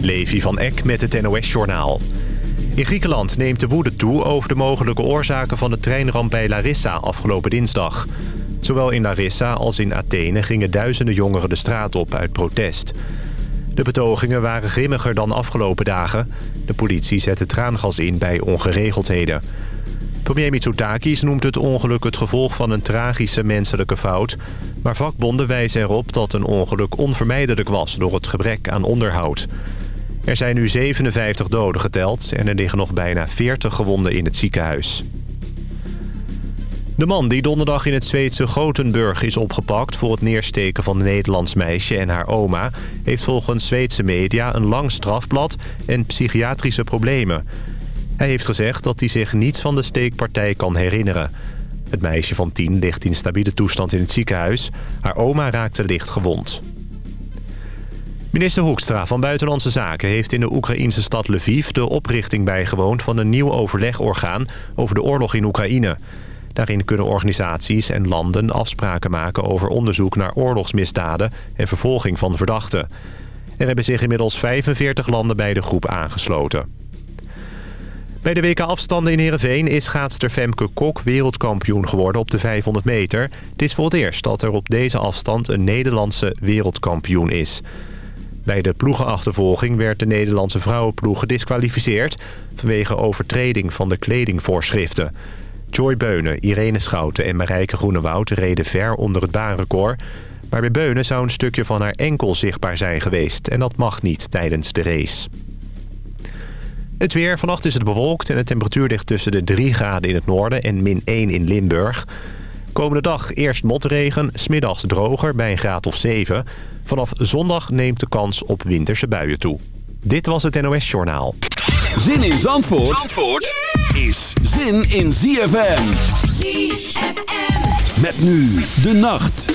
Levi van Eck met het NOS-journaal. In Griekenland neemt de woede toe over de mogelijke oorzaken van de treinramp bij Larissa afgelopen dinsdag. Zowel in Larissa als in Athene gingen duizenden jongeren de straat op uit protest. De betogingen waren grimmiger dan afgelopen dagen. De politie zette traangas in bij ongeregeldheden. Premier Mitsotakis noemt het ongeluk het gevolg van een tragische menselijke fout. Maar vakbonden wijzen erop dat een ongeluk onvermijdelijk was door het gebrek aan onderhoud. Er zijn nu 57 doden geteld en er liggen nog bijna 40 gewonden in het ziekenhuis. De man die donderdag in het Zweedse Gothenburg is opgepakt... voor het neersteken van een Nederlands meisje en haar oma... heeft volgens Zweedse media een lang strafblad en psychiatrische problemen. Hij heeft gezegd dat hij zich niets van de steekpartij kan herinneren. Het meisje van tien ligt in stabiele toestand in het ziekenhuis. Haar oma raakte licht gewond. Minister Hoekstra van Buitenlandse Zaken heeft in de Oekraïnse stad Lviv... de oprichting bijgewoond van een nieuw overlegorgaan over de oorlog in Oekraïne. Daarin kunnen organisaties en landen afspraken maken over onderzoek naar oorlogsmisdaden... en vervolging van verdachten. Er hebben zich inmiddels 45 landen bij de groep aangesloten. Bij de WK-afstanden in Heerenveen is schaatster Femke Kok wereldkampioen geworden op de 500 meter. Het is voor het eerst dat er op deze afstand een Nederlandse wereldkampioen is. Bij de ploegenachtervolging werd de Nederlandse vrouwenploeg gedisqualificeerd... vanwege overtreding van de kledingvoorschriften. Joy Beunen, Irene Schouten en Marijke Groenewoud reden ver onder het baanrecord... maar bij Beunen zou een stukje van haar enkel zichtbaar zijn geweest... en dat mag niet tijdens de race. Het weer. Vannacht is het bewolkt en de temperatuur ligt tussen de 3 graden in het noorden en min 1 in Limburg. Komende dag eerst motregen, smiddags droger bij een graad of 7. Vanaf zondag neemt de kans op winterse buien toe. Dit was het NOS Journaal. Zin in Zandvoort, Zandvoort is zin in ZFM. ZFM. Met nu de nacht.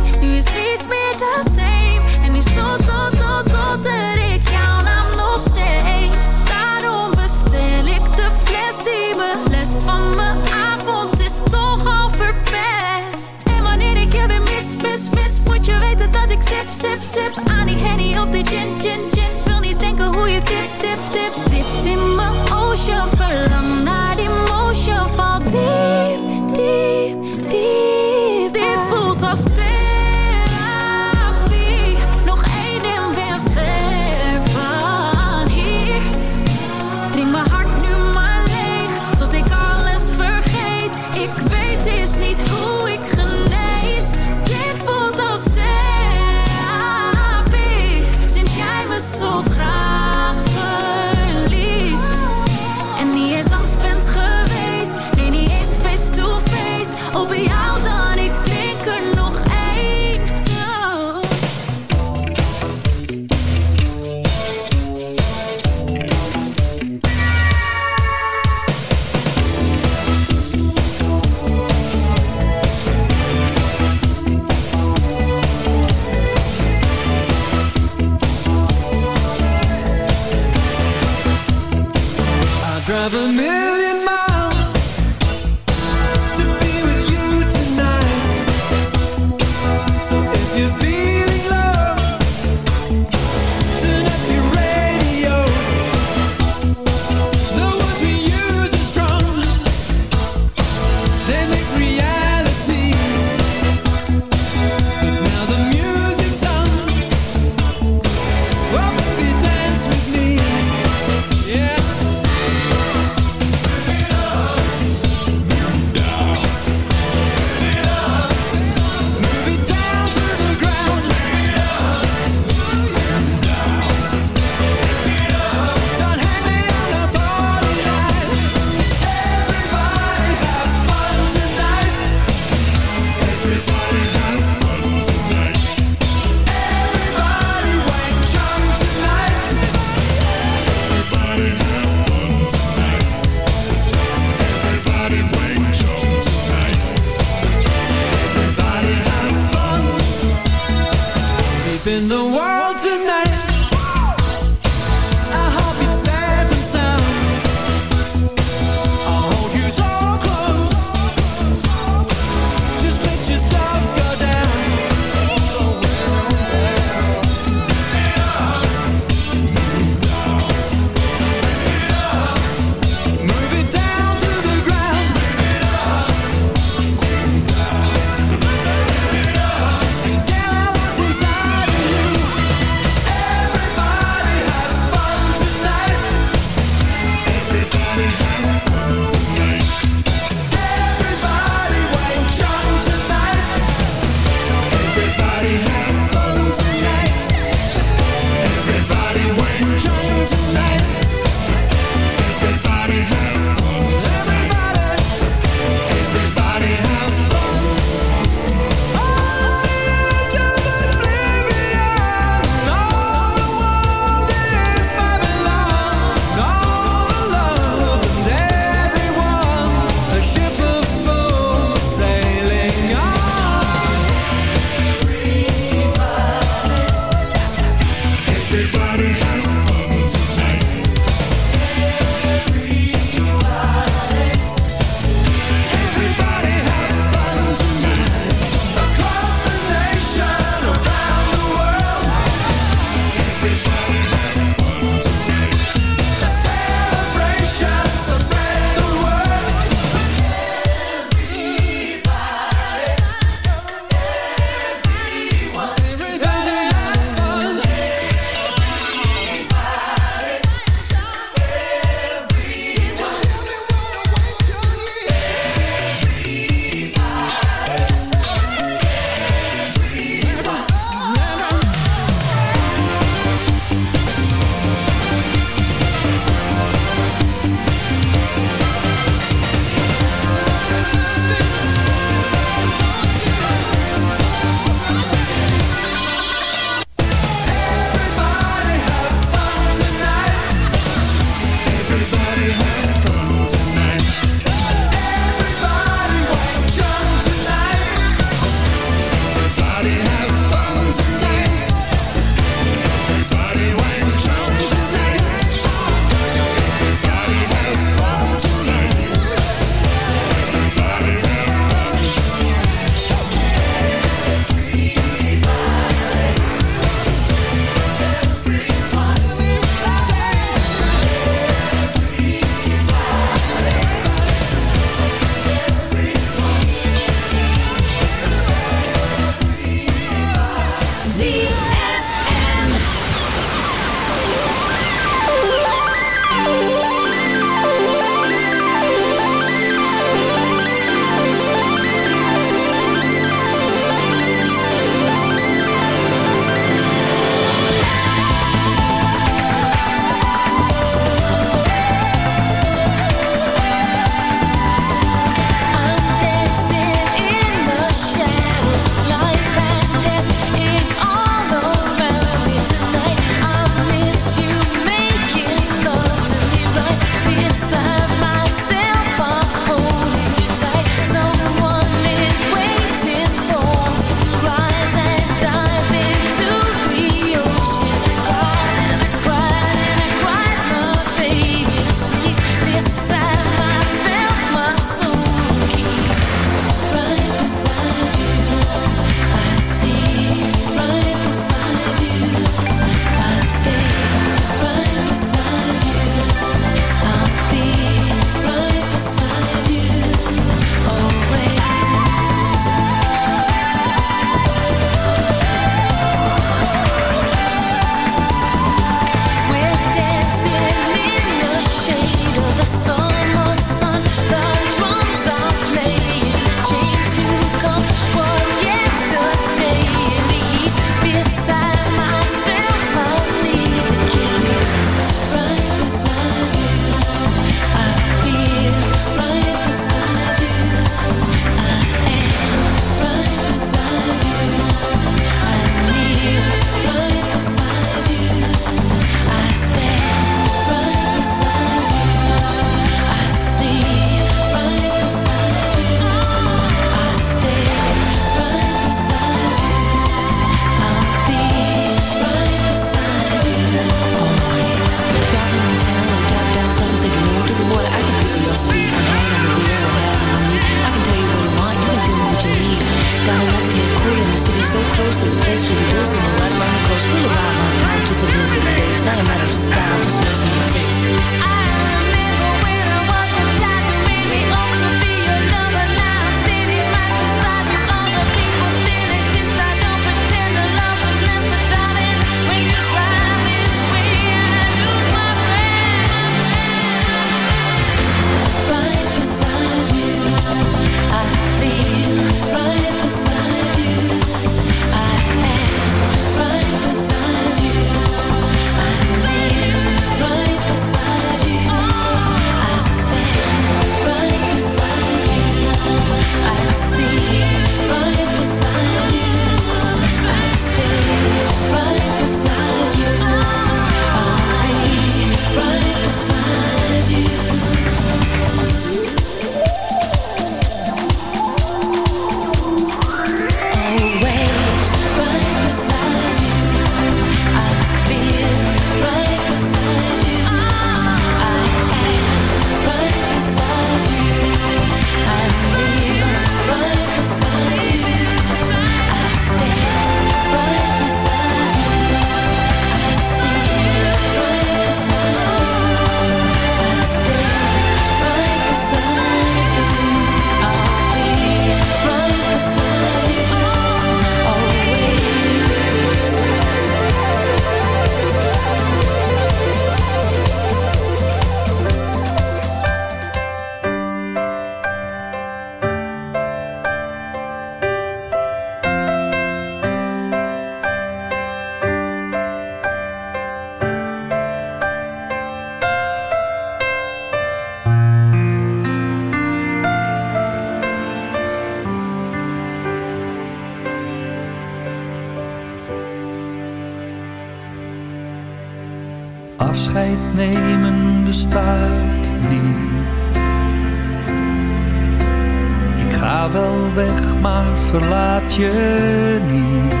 weg, maar verlaat je niet.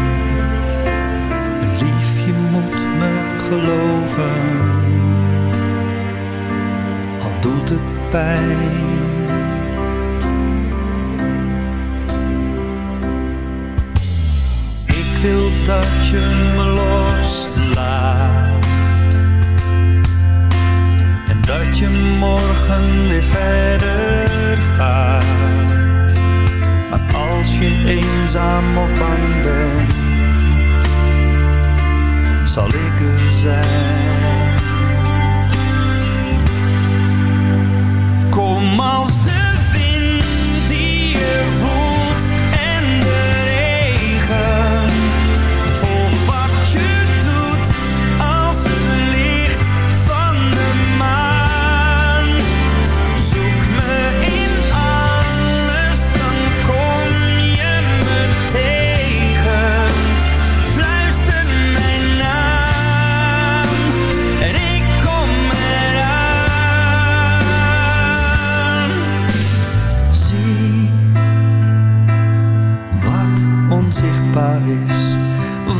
Mijn je moet me geloven, al doet het pijn. Ik wil dat je me loslaat. En dat je morgen weer verder gaat als je eenzaam of bang bent, zal ik er zijn. Kom als de wind die je voelt.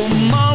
Oh my.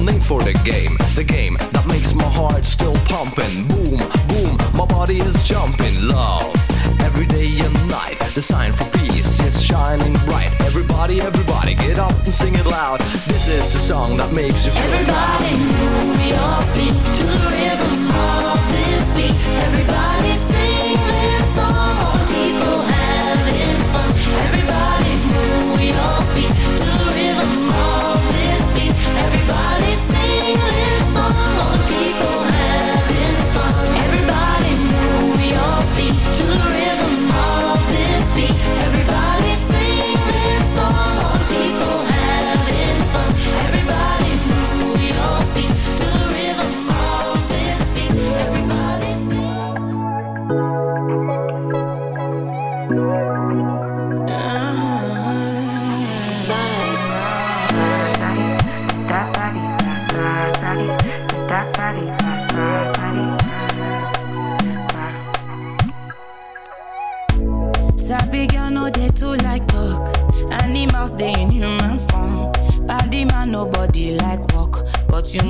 name for the game. The game that makes my heart still pumping. Boom, boom, my body is jumping. Love, every day and night. The sign for peace is shining bright. Everybody, everybody, get up and sing it loud. This is the song that makes you feel. Everybody.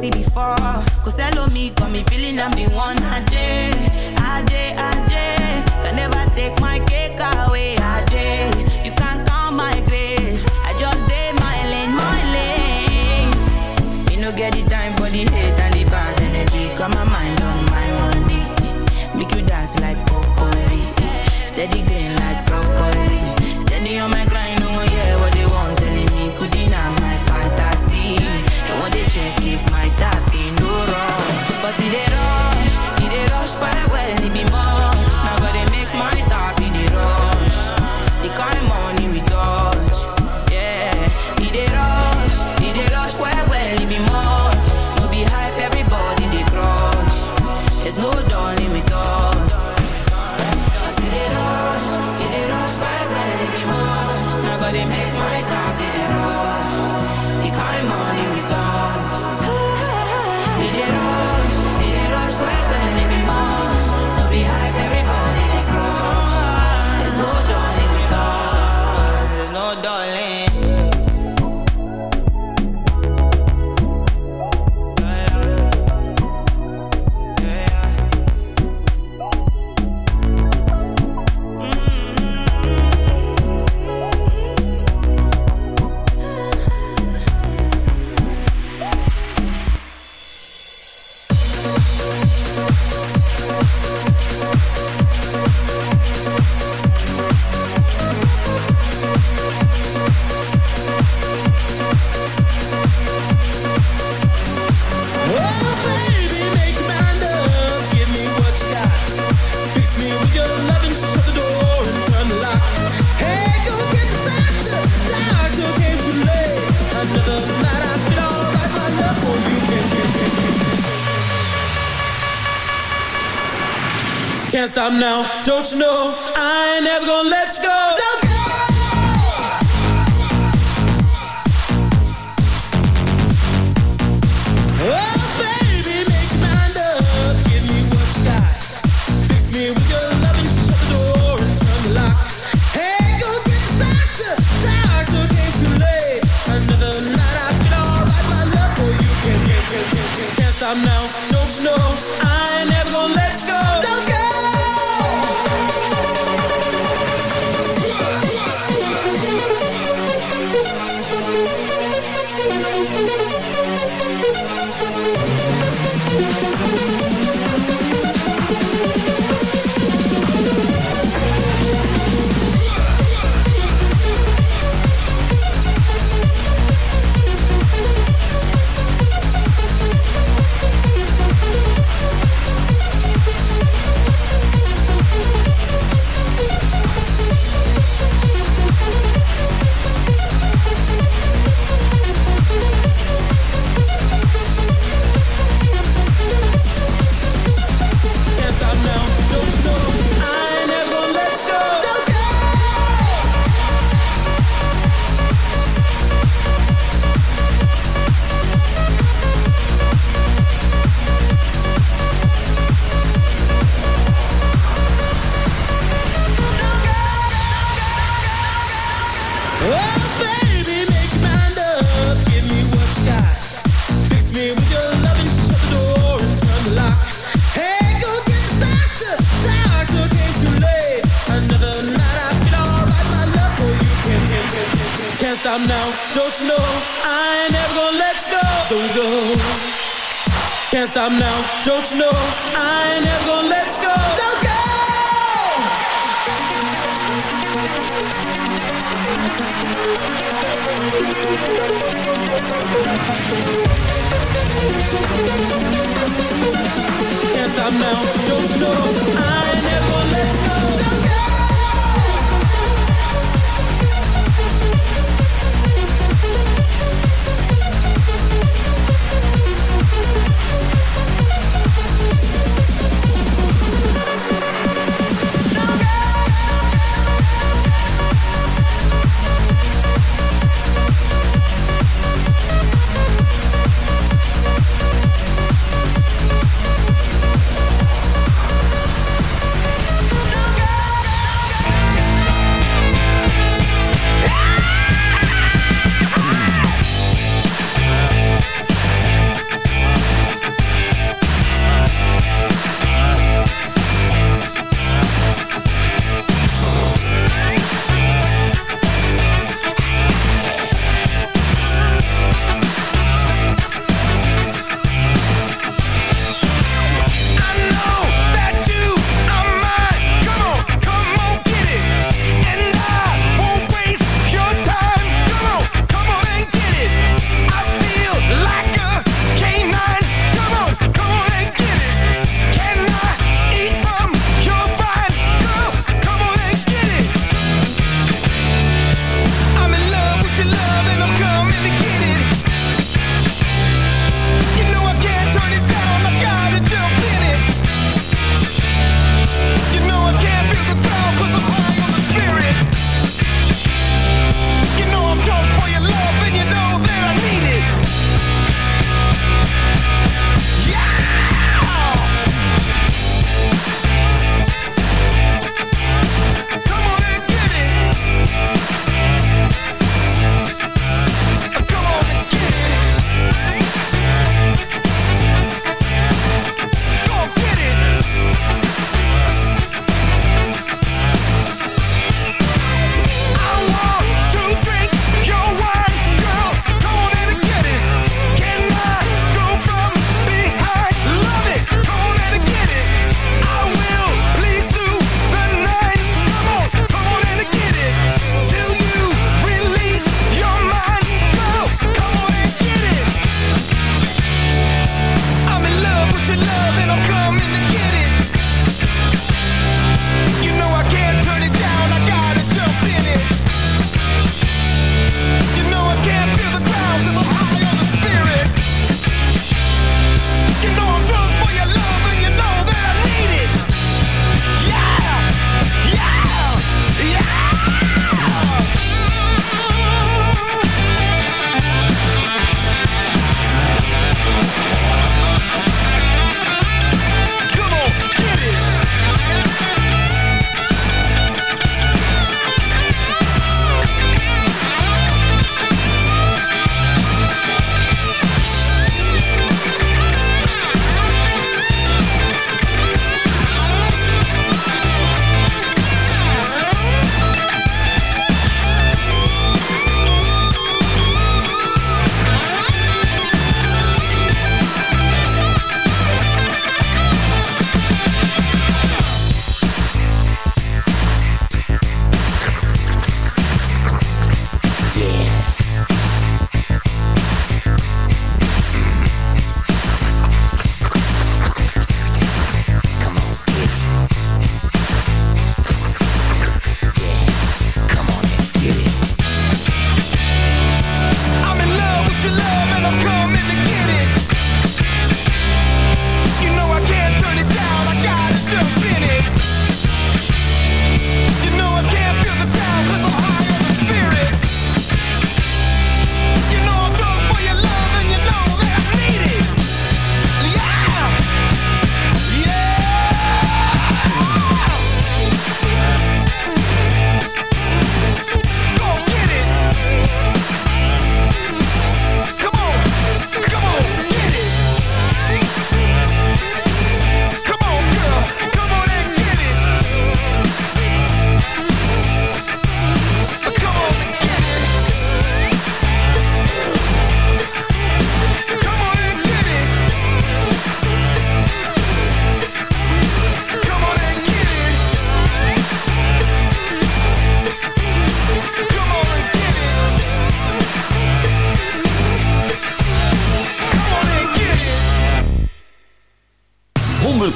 see before. Cause hello me, got me feeling I'm the one. AJ, AJ, AJ. Can never take my cake away. AJ, you can't count my grace. I just did my lane, my lane. You know, get the time for the hate and the bad energy. Got my mind on my money. Make you dance like broccoli. Steady grace. Don't you know I ain't never gonna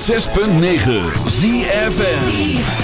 106.9 ZFN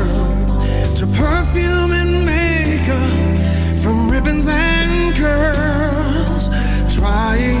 perfume and makeup, from ribbons and curls, trying.